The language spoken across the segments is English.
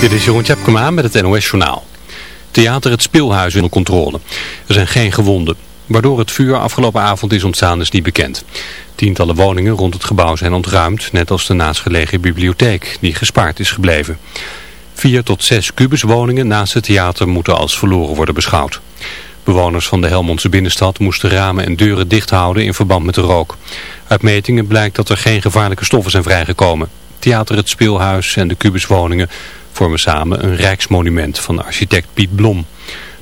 Dit is Jeroen Tjepkema met het NOS Journaal. Theater Het Speelhuis onder controle. Er zijn geen gewonden. Waardoor het vuur afgelopen avond is ontstaan is niet bekend. Tientallen woningen rond het gebouw zijn ontruimd, net als de naastgelegen bibliotheek, die gespaard is gebleven. Vier tot zes kubuswoningen naast het theater moeten als verloren worden beschouwd. Bewoners van de Helmondse binnenstad moesten ramen en deuren dicht houden in verband met de rook. Uit metingen blijkt dat er geen gevaarlijke stoffen zijn vrijgekomen. Theater Het Speelhuis en de kubuswoningen vormen samen een rijksmonument van architect Piet Blom.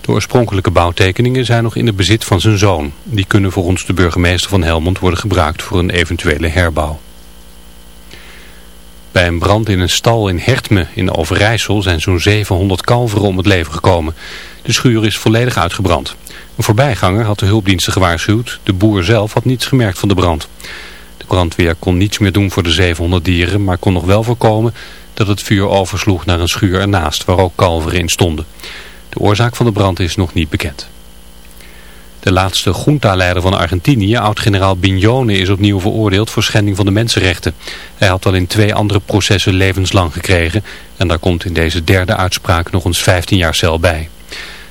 De oorspronkelijke bouwtekeningen zijn nog in het bezit van zijn zoon. Die kunnen volgens de burgemeester van Helmond worden gebruikt voor een eventuele herbouw. Bij een brand in een stal in Hertme in Overijssel zijn zo'n 700 kalveren om het leven gekomen. De schuur is volledig uitgebrand. Een voorbijganger had de hulpdiensten gewaarschuwd. De boer zelf had niets gemerkt van de brand. De brandweer kon niets meer doen voor de 700 dieren, maar kon nog wel voorkomen dat het vuur oversloeg naar een schuur ernaast waar ook kalveren in stonden. De oorzaak van de brand is nog niet bekend. De laatste junta-leider van Argentinië, oud-generaal Bignone, is opnieuw veroordeeld voor schending van de mensenrechten. Hij had al in twee andere processen levenslang gekregen en daar komt in deze derde uitspraak nog eens 15 jaar cel bij.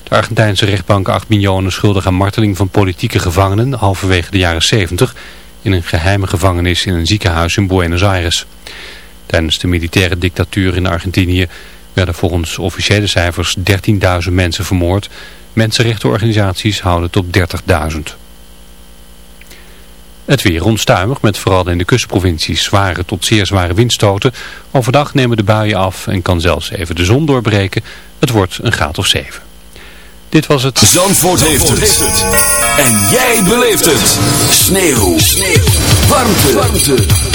De Argentijnse rechtbank acht Bignone schuldig aan marteling van politieke gevangenen halverwege de jaren 70 in een geheime gevangenis in een ziekenhuis in Buenos Aires. Tijdens de militaire dictatuur in Argentinië werden volgens officiële cijfers 13.000 mensen vermoord. Mensenrechtenorganisaties houden het op 30.000. Het weer onstuimig met vooral in de kustprovincies zware tot zeer zware windstoten. Overdag nemen de buien af en kan zelfs even de zon doorbreken. Het wordt een graad of 7. Dit was het... Zandvoort, heeft, het. En jij beleeft het. Sneeuw. Sneeuw. Warmte. Warmte.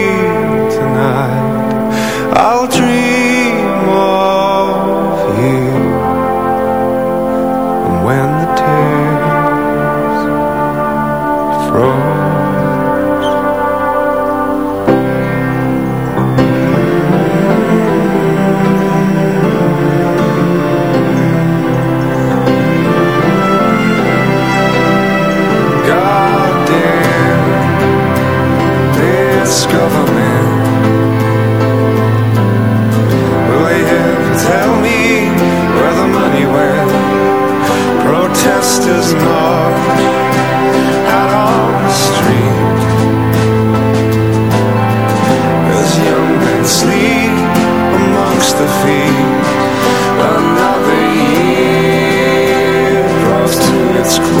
night. Mrs. March out on the street as young men sleep amongst the feet. Another year draws to its close.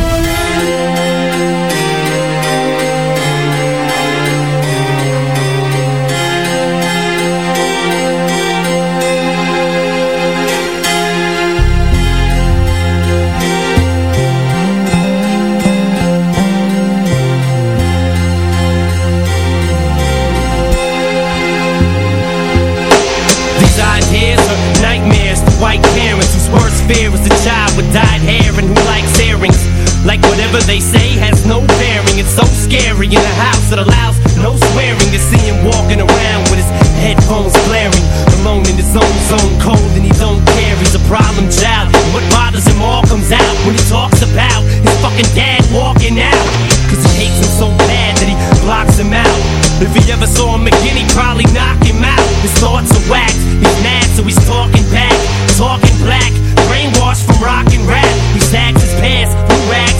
Like whatever they say has no bearing. It's so scary in a house that allows no swearing to see him walking around with his headphones blaring. Alone in his own zone, cold and he don't care. He's a problem child. And what bothers him all comes out when he talks about his fucking dad walking out. Cause he hates him so bad that he blocks him out. If he ever saw him again, he'd probably knock him out. His thoughts are whacked. He's mad, so he's talking back. Talking black. Brainwashed from rock and rap. He sags his pants,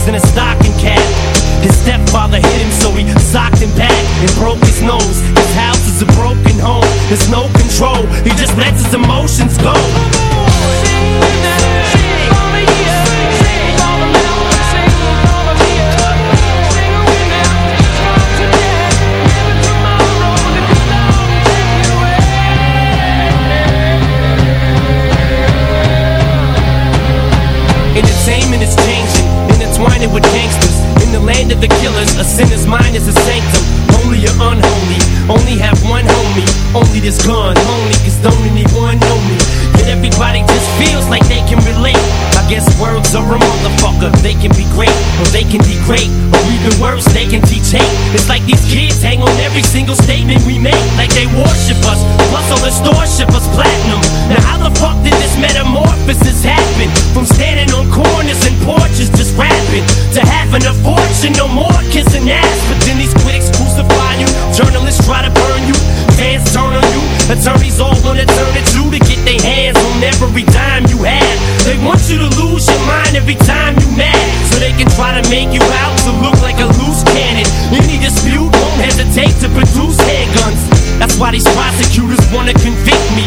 rags, and a stocking cap. His stepfather hit him, so he socked him back and broke his nose. His house is a broken home. There's no control. He just lets his emotions go. This gun, only cause don't anyone know me. Yet everybody just feels like they can relate. Guess words are a motherfucker. They can be great, or they can degrade, or even worse, they can teach hate. It's like these kids hang on every single statement we make, like they worship us. Plus all the stores ship us platinum. Now how the fuck did this metamorphosis happen? From standing on corners and porches just rapping to having a fortune, no more kissing ass. But then these critics crucify you, journalists try to burn you, fans turn on you, attorneys all wanna turn it you to get their hands on every dime you have. They want you to lose your mind every time you mad, so they can try to make you out to look like a loose cannon. Any dispute won't hesitate to produce handguns. That's why these prosecutors wanna convict me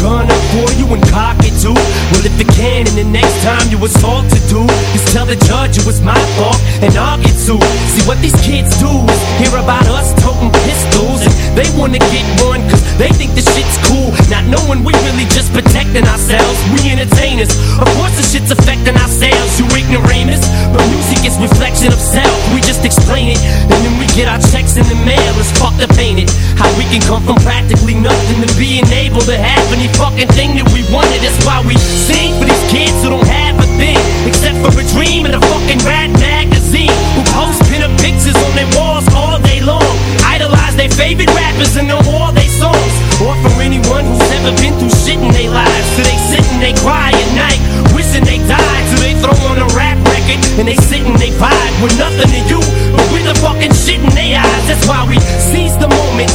gun up for you and cock it too. Well, if you can, and the next time you assault to do, just tell the judge it was my fault and I'll get sued. See what these kids do is hear about us toting pistols and they wanna get one cause they think the shit's cool. Not knowing we really just protecting ourselves, we entertainers. Of course, the shit's affecting ourselves, you ignoramus. But music is reflection of self, we just explain it get our checks in the mail. It's fucked up, ain't it? How we can come from practically nothing to being able to have any fucking thing that we wanted. That's why we sing for these kids who don't have a thing except for a dream and a fucking rat magazine who post pinup pictures on their walls all day long. Idolize their favorite rappers and know all their songs. Or for anyone who's ever been through shit in their lives. So they sit and they cry at night, wishing they died. So they throw on a rap record and they sit and they vibe with nothing to you, but with the fucking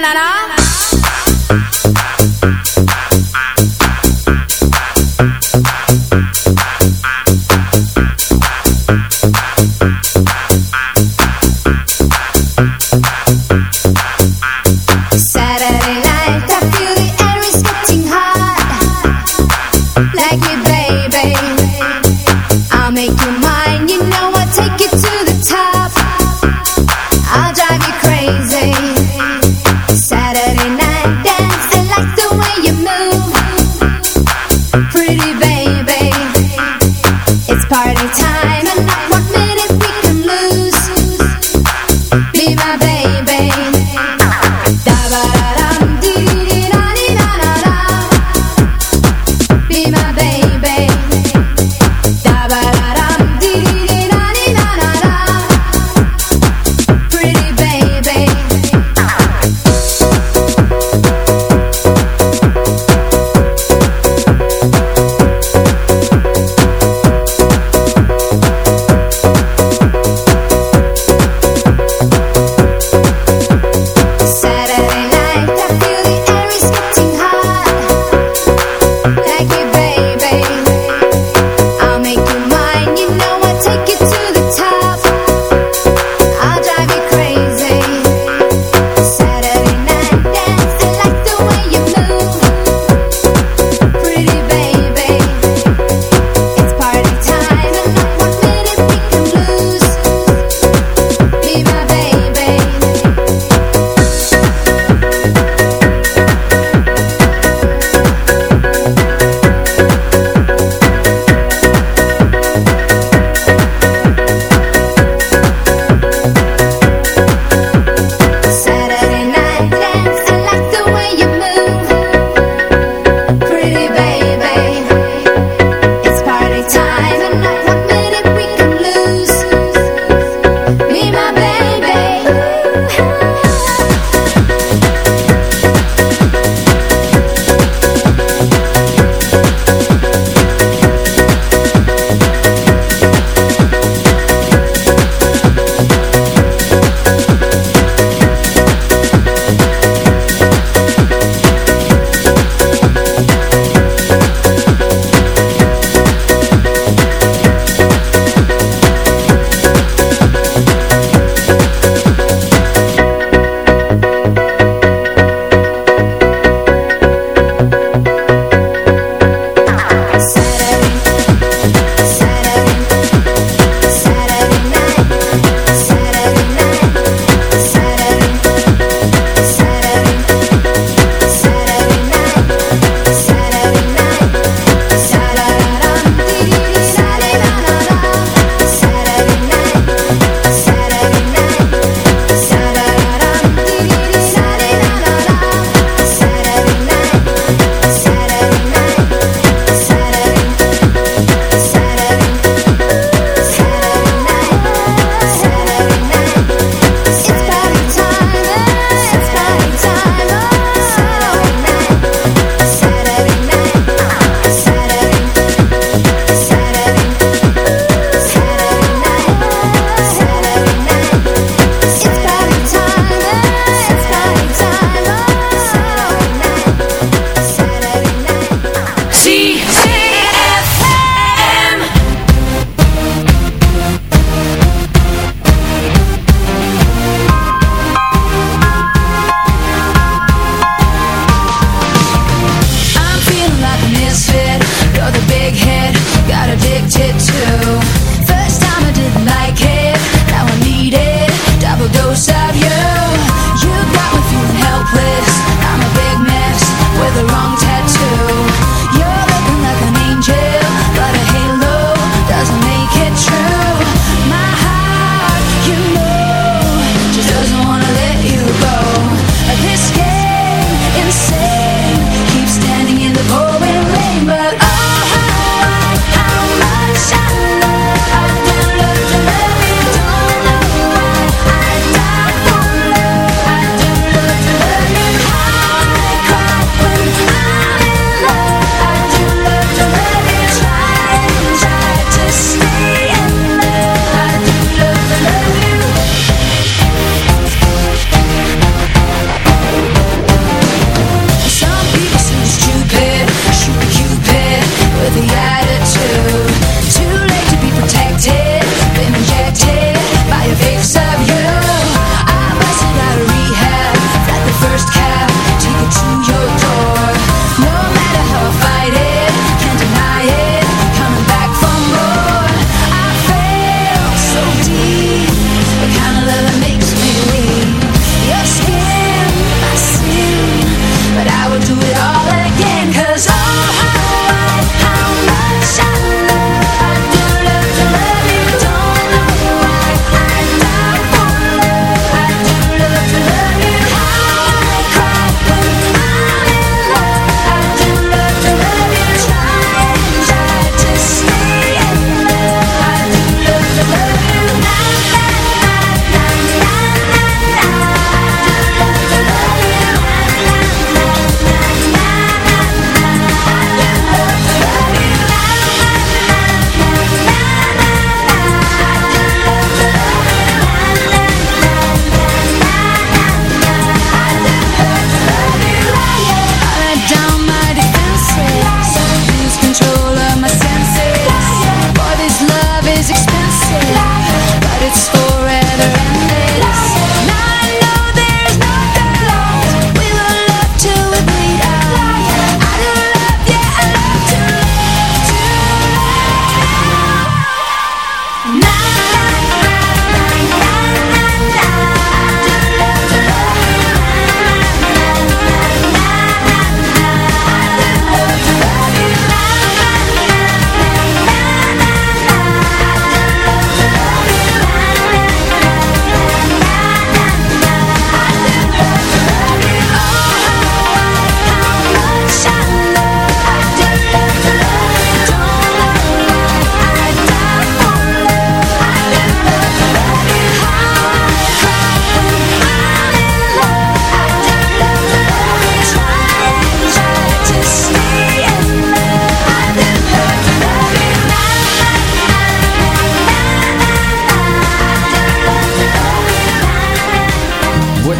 来了 đó.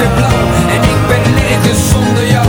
lichtblauw en ik ben nergens zonder jou.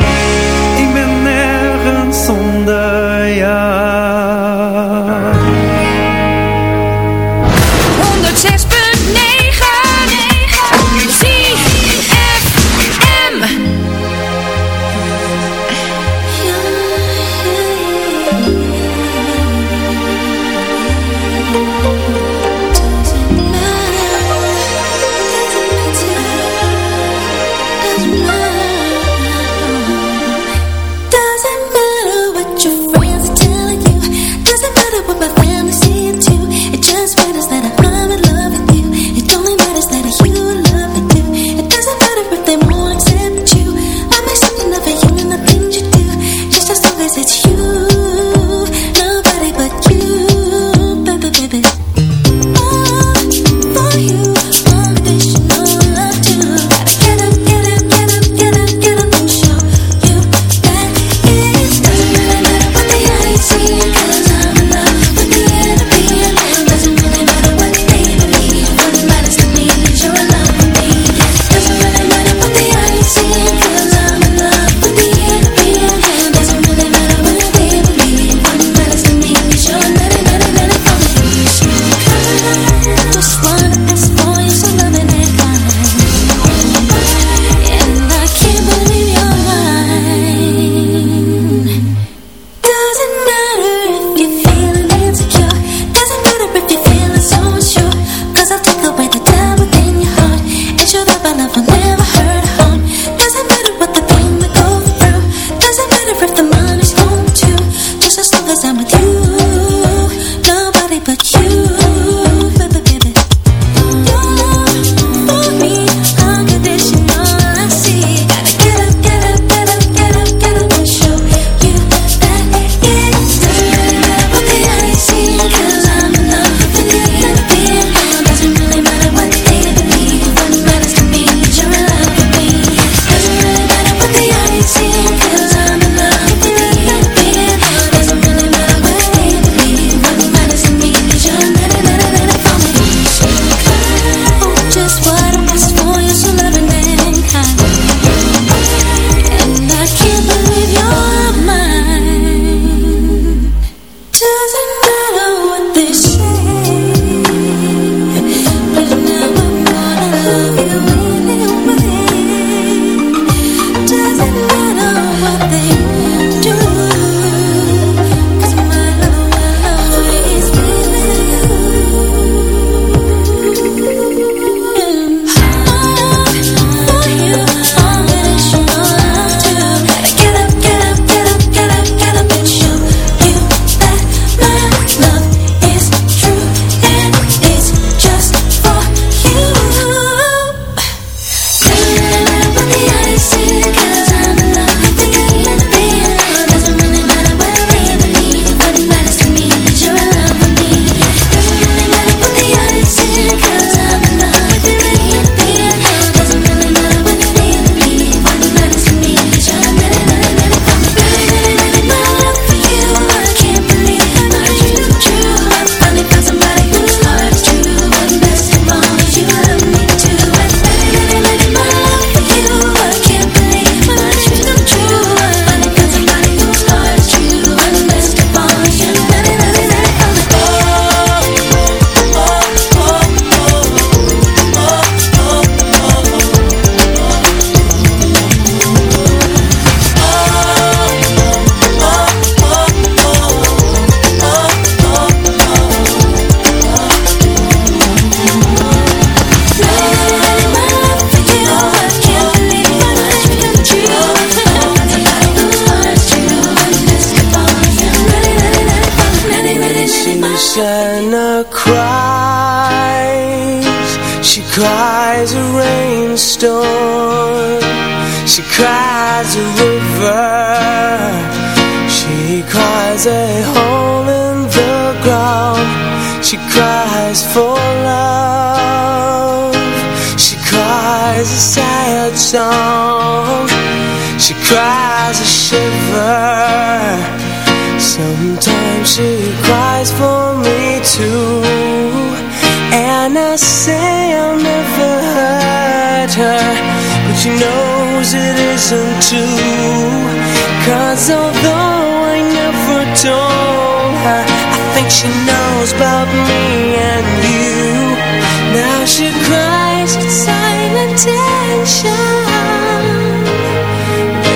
zonder Ik